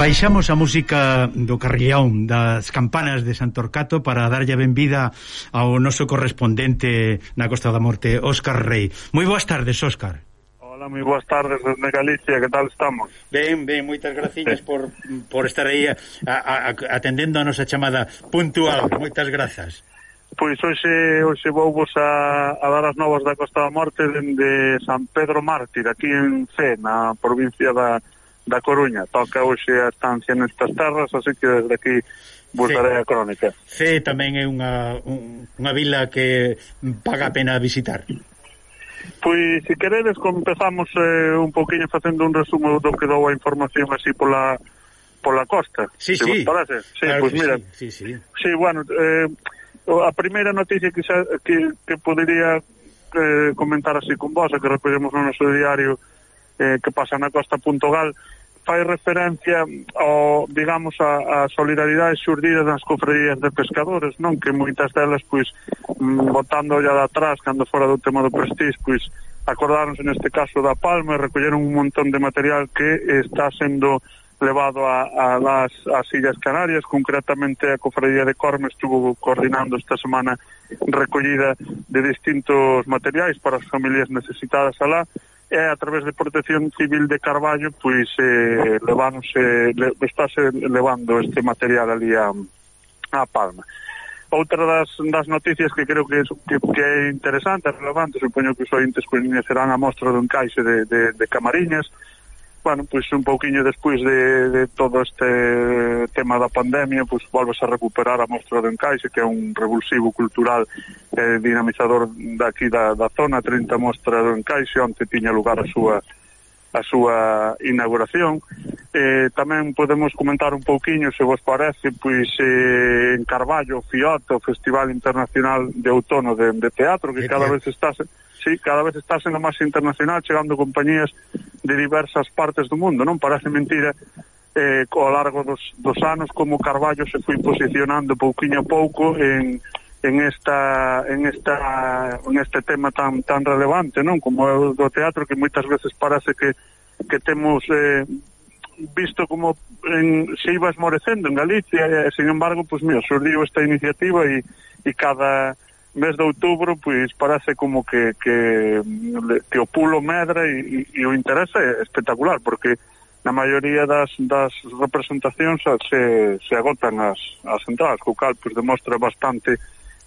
Baixamos a música do Carrión das campanas de Santorcato para darlle benvida ao noso correspondente na Costa da Morte, Óscar Rey. Moi boas tardes, Óscar. Hola, moi boas tardes desde Galicia, que tal estamos? Ben, ben, moitas graciñas por, por estar aí a, a, a, atendendo a nosa chamada puntual, moitas grazas. Pois hoxe, hoxe vou vos a, a dar as novas da Costa da Morte dende San Pedro Mártir, aquí en C, na provincia da, da Coruña. Toca hoxe a estancia nestas terras, así que desde aquí vos darei a crónica. Cee tamén é unha, un, unha vila que paga a pena visitar. Pois, se queredes, empezamos eh, un poquinho facendo un resumo do que dou a información así pola pola costa. Sí, se sí. Parece. Sí, claro pois mira. Sí, sí, sí. sí bueno, eh, a primeira noticia que, xa, que, que podería eh, comentar así con vos, que recollemos no noso diario eh, que pasa na costa.gal, fai referencia ao, digamos, a, a solidaridade xurdida das cofradías de pescadores, non? Que moitas delas, pois, mm, botando ya de atrás, cando fora do tema do prestige, pois, acordaronse neste caso da Palma e recolleron un montón de material que está sendo levado a, a las, as Illas Canarias, concretamente a Cofradía de Corme estuvo coordinando esta semana recollida de distintos materiais para as familias necesitadas alá, e a través de Protección Civil de Carballo pois eh, levándose le, estáse levando este material ali a, a Palma. Outra das, das noticias que creo que, que, que é interesante, relevante, supoño que os ointes pois, coñecerán a mostra do encaixe de, de, de Camariñas, bueno, pois un pouquiño despois de, de todo este tema da pandemia, pois volves a recuperar a Mostra do Encaixe, que é un revulsivo cultural eh, dinamizador daqui da, da zona, 30 Mostra do Encaixe, onde tiña lugar a súa a súa inauguración. Eh, tamén podemos comentar un pouquiño, se vos parece, pois eh, en Carballo, Fioto, Festival Internacional de Outono de, de Teatro, que cada vez está... sí, cada vez está sendo máis internacional, chegando compañías de diversas partes do mundo, non? Parece mentira eh, ao largo dos, dos anos como Carballo se foi posicionando pouquiño a pouco en, en esta en esta en este tema tan tan relevante, non? Como é o do teatro que moitas veces parece que que temos eh, visto como en, se iba esmorecendo en Galicia, e, sin embargo, pois pues, mira, surdiu esta iniciativa e, e cada mes de outubro pois parece como que, que, mm, que o pulo medra e, e, e o interese é espectacular porque na maioría das, das representacións se, se agotan as, as entradas, co cal pois, demostra bastante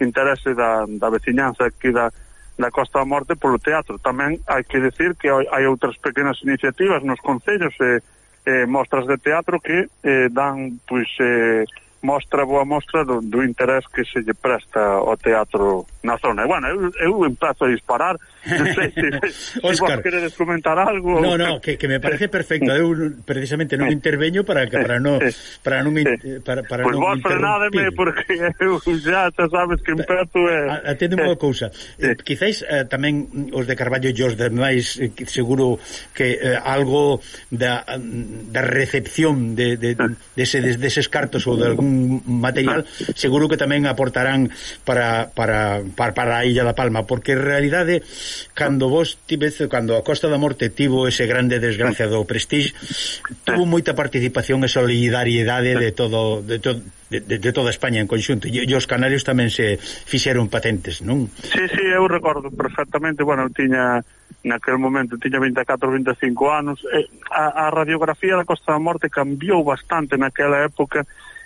interese da, da veciñanza aquí da, da Costa da Morte polo teatro. Tamén hai que decir que hai outras pequenas iniciativas nos concellos e eh, mostras de teatro que eh, dan pois eh, mostra boa mostra do, do interés que se lle presta ao teatro na zona. E, bueno, eu, eu empezo a disparar. Non sei se, se vos queredes comentar algo. No, no, que, que me parece perfecto. Eu precisamente non interveño para que para non para non para, para pues non vos frenádeme porque eu xa, xa sabes que empezo é... Eh. Atende unha cousa. Eh, quizáis eh, tamén os de Carballo e os demais eh, seguro que eh, algo da, mm, da recepción de, de, de, de, de, de, de, de, de, de, de, de, de, material, seguro que tamén aportarán para, para, para, para a Illa da Palma, porque en realidade, cando vos tibes, cando a Costa da Morte tivo ese grande desgracia do Prestige, tuvo moita participación e solidariedade de todo, de todo de, de, de toda España en conxunto e, e os canarios tamén se fixeron patentes, non? Sí, sí, eu recordo perfectamente, bueno, tiña naquel momento tiña 24, 25 anos, e a, a radiografía da Costa da Morte cambiou bastante naquela época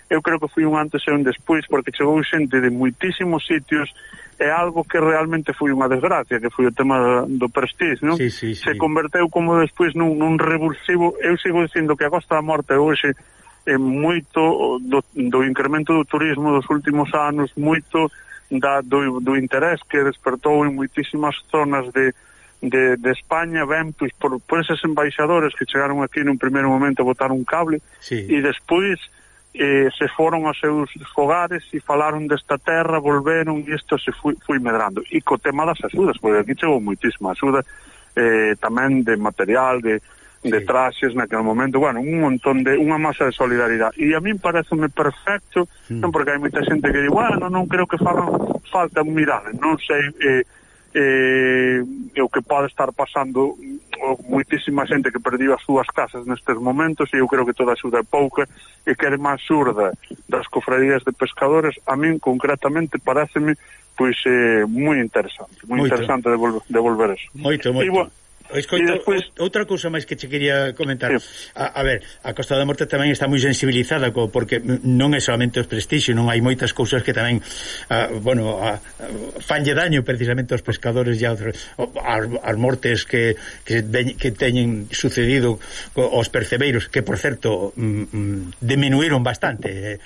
eu creo que foi un antes e un despois porque chegou xente de moitísimos sitios é algo que realmente foi unha desgracia que foi o tema do Prestige non? Sí, sí, sí. se converteu como despois nun, nun revulsivo eu sigo dicindo que a Costa da Morte hoxe é moito do, do incremento do turismo dos últimos anos moito da, do, do interés que despertou en moitísimas zonas de, de, de España ben pois, por, por eses embaixadores que chegaron aquí nun primeiro momento a botar un cable sí. e despois eh, se foron aos seus fogares e falaron desta terra, volveron e isto se fui, fui medrando. E co tema das axudas, porque aquí chegou moitísima axuda eh, tamén de material, de, sí. de traxes naquele momento, bueno, un montón de unha masa de solidaridade. E a min pareceme perfecto, mm. non porque hai moita xente que di, bueno, non creo que fagan falta mirar, non sei eh, eh, e o que pode estar pasando moitísima xente que perdiu as súas casas nestes momentos e eu creo que toda a xuda é pouca e que é máis xurda das cofradías de pescadores a min concretamente paráceme pois eh, moi interesante moi interesante de volver, eso moito, moito. E, bueno, Escoito, después... outra cousa máis que che quería comentar. Sí. A, a ver, a Costa da Morte tamén está moi sensibilizada co, porque non é solamente os prestixio, non hai moitas cousas que tamén a, bueno, a, a, fanlle daño precisamente aos pescadores e aos, as mortes que que, de, que teñen sucedido aos percebeiros, que por certo mm, mm, diminuíron bastante. Eh,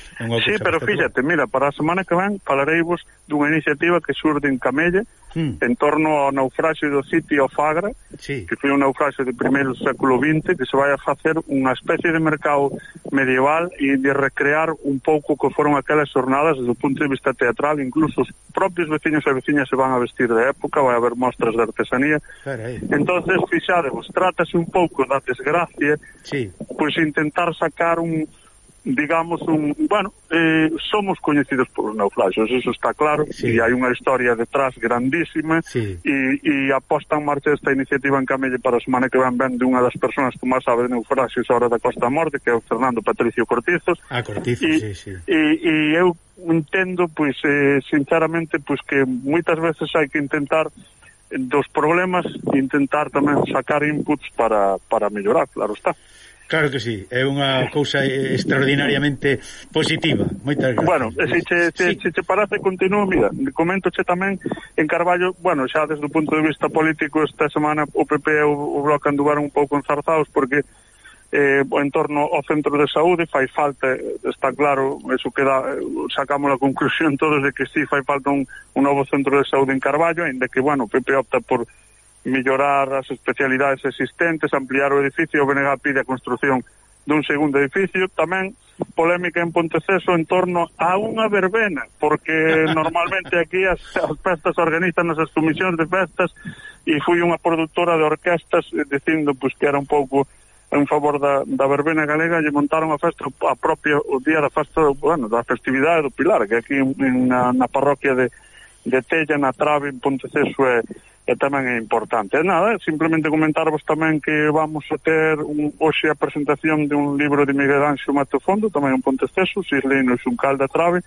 sí, pero fíxate, mira, para a semana que ven falareivos dunha iniciativa que surde en Camelle mm. en torno ao naufraxio do sitio Fagra, sí que foi unha ocasión de primeiro século XX que se vai a facer unha especie de mercado medieval e de recrear un pouco que foron aquelas jornadas desde o punto de vista teatral, incluso os propios veciños e veciñas se van a vestir de época, vai haber mostras de artesanía. Carai. Entonces, fixadevos, trátase un pouco da desgracia, sí. pois intentar sacar un digamos, un, bueno, eh, somos coñecidos polos naufragios, eso está claro, sí. e hai unha historia detrás grandísima, sí. e, e aposta en marcha esta iniciativa en Camelle para a semana que van ben de unha das persoas que máis sabe de naufragios ahora da Costa Morte, que é o Fernando Patricio Cortizos. Ah, Cortizos, e, sí, sí. E, e eu entendo, pois, eh, sinceramente, pois que moitas veces hai que intentar dos problemas intentar tamén sacar inputs para, para mellorar, claro está. Claro que sí, é unha cousa extraordinariamente positiva. Moitas gracias. Bueno, se che, che, sí. che, che parece, continuo, mira, coméntoche tamén en Carballo, bueno, xa desde o punto de vista político esta semana o PP e o, o Bloc anduvaron un pouco enzarzados porque eh, en torno ao centro de saúde fai falta, está claro, eso queda, sacamos a conclusión todos de que sí fai falta un, un novo centro de saúde en Carballo, ainda que, bueno, o PP opta por mellorar as especialidades existentes, ampliar o edificio, o BNG pide a construción dun segundo edificio, tamén polémica en Ponteceso en torno a unha verbena, porque normalmente aquí as, as festas organizan as comisións de festas e fui unha productora de orquestas dicindo pues, que era un pouco en favor da, da verbena galega e montaron a festa a propia o día da festa bueno, da festividade do Pilar que aquí en, na, na parroquia de, de Tella na Trave en Ponteceso é, e tamén é importante. E nada, simplemente comentarvos tamén que vamos a ter un, hoxe a presentación de un libro de Miguel Anxo Mato Fondo, tamén en Pontecesos, Islino e Xuncal da Trave,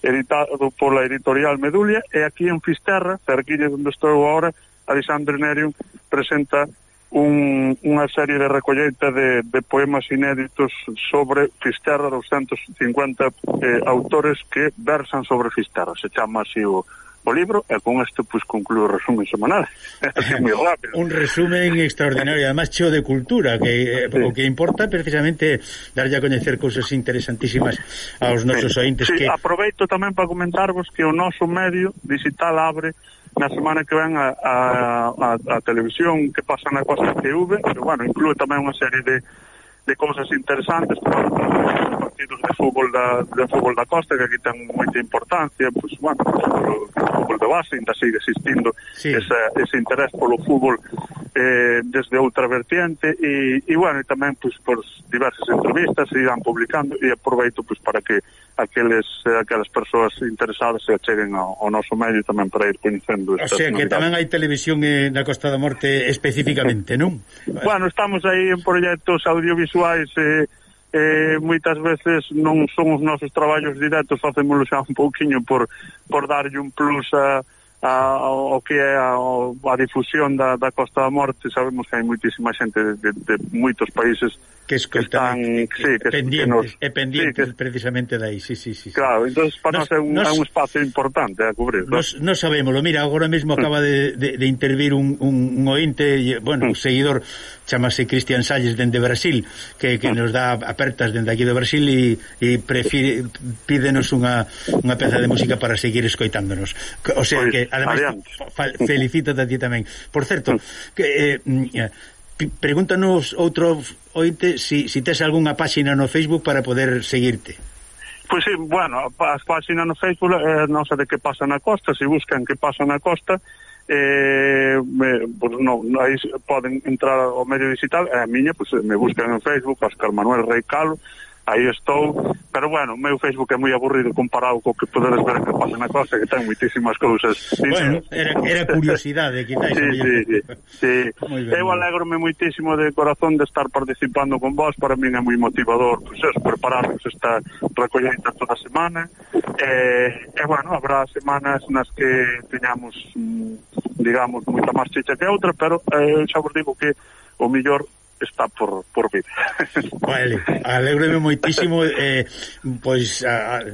editado pola editorial Medulia, e aquí en Fisterra, cerquilla onde estou agora, Alexandre Nerium presenta un, unha serie de recolleita de, de poemas inéditos sobre Fisterra, 250 eh, autores que versan sobre Fisterra, se chama así o, o libro e con isto pois concluo o resumen semanal. moi rápido. Un resumen extraordinario, además cheo de cultura, que eh, sí. o que importa precisamente darlle a coñecer cousas interesantísimas aos nosos sí. ointes sí, que aproveito tamén para comentarvos que o noso medio digital abre na semana que ven a, a, a, a televisión que pasa na Costa TV, pero bueno, inclúe tamén unha serie de de cousas interesantes para partidos de fútbol da, de fútbol da costa que aquí ten moita importancia pois, bueno, o fútbol de base ainda sigue existindo sí. ese, ese interés polo fútbol eh, desde outra vertiente e, e bueno, e tamén pois, por diversas entrevistas se irán publicando e aproveito pois, para que aqueles, eh, aquelas persoas interesadas se acheguen ao, ao noso medio tamén para ir coñecendo O sea, que tamén hai televisión eh, na Costa da Morte especificamente, non? bueno, estamos aí en proxectos audiovisuais eh, eh, moitas veces non son os nosos traballos directos, facémoslo xa un pouquiño por, por darlle un plus a, a, o que é a, a difusión da, da Costa da Morte sabemos que hai moitísima xente de, de, de moitos países que, que están que, sí, que, eh, pendientes, que nos, e pendientes sí, que, precisamente dai sí, sí, sí, claro, entonces para nos, nos, é un, nos, é un espacio importante a cubrir nos, nos sabemos, mira, agora mesmo acaba de, de, de intervir un, un, un ointe bueno, mm. un seguidor chamase Cristian Salles dende Brasil que, que mm. nos dá apertas dende aquí do Brasil e, e prefire, pídenos unha, unha peza de música para seguir escoitándonos. O sea pois que ademais, fa, felicítate a ti tamén. Por certo, que, eh, mm, eh pregúntanos outro oite si, si tes algunha páxina no Facebook para poder seguirte. Pois sí, bueno, as páxinas no Facebook eh, nosa de que pasa na costa, se buscan que pasa na costa, eh, me, pues no, aí poden entrar ao medio digital, e a miña, pues, me buscan en Facebook, Oscar Manuel Reicalo, Calo, aí estou, pero bueno, o meu Facebook é moi aburrido comparado co que podedes ver que pasa na costa, que ten moitísimas cousas. Bueno, era, era curiosidade, quizás. sí, sí, sí, sí. Eu alegrome moitísimo de corazón de estar participando con vos, para min é moi motivador, pois pues, prepararnos esta recolleita toda a semana, eh, e, eh, eh, bueno, habrá semanas nas que teñamos, mm, digamos, moita máis chicha que outra, pero eh, xa vos digo que o mellor está por, por vir. Vale, alegreme moitísimo, eh, pois... A, a,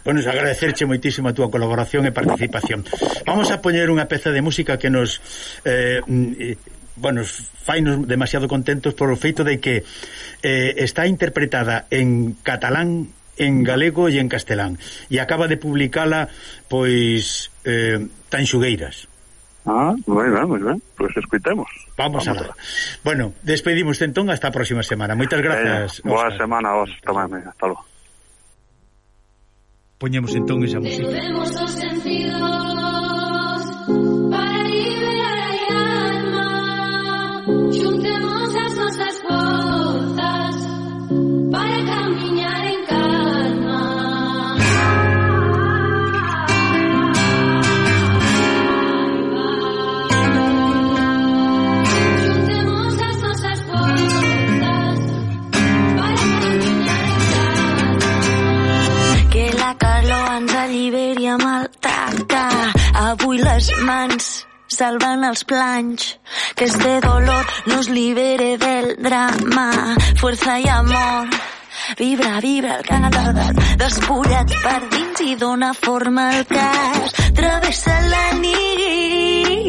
Bueno, agradecerche moitísimo a túa colaboración e participación. Vamos a poñer unha peza de música que nos eh, mm, eh bueno, fainos demasiado contentos por o feito de que eh, está interpretada en catalán, en galego e en castelán e acaba de publicala pois eh, Tanxugueiras. Ah, moi ben, moi ben, pois pues escuitemos Vamos, Vamos a ver. Bueno, despedimos entón hasta a próxima semana. Moitas grazas eh, Boa semana vos tamén, hasta logo. Poñemos entón esa música. Les mans salvan els planys, que este dolor nos libere del drama, fuerza i amor. Vibra, vibra el cadàver, despullat per dins i dona forma al cas. Travessa la nit,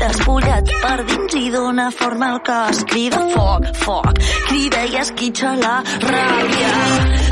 despullat per dins i dona forma al cos. Crida foc, foc, crida i esquitxa la ràbia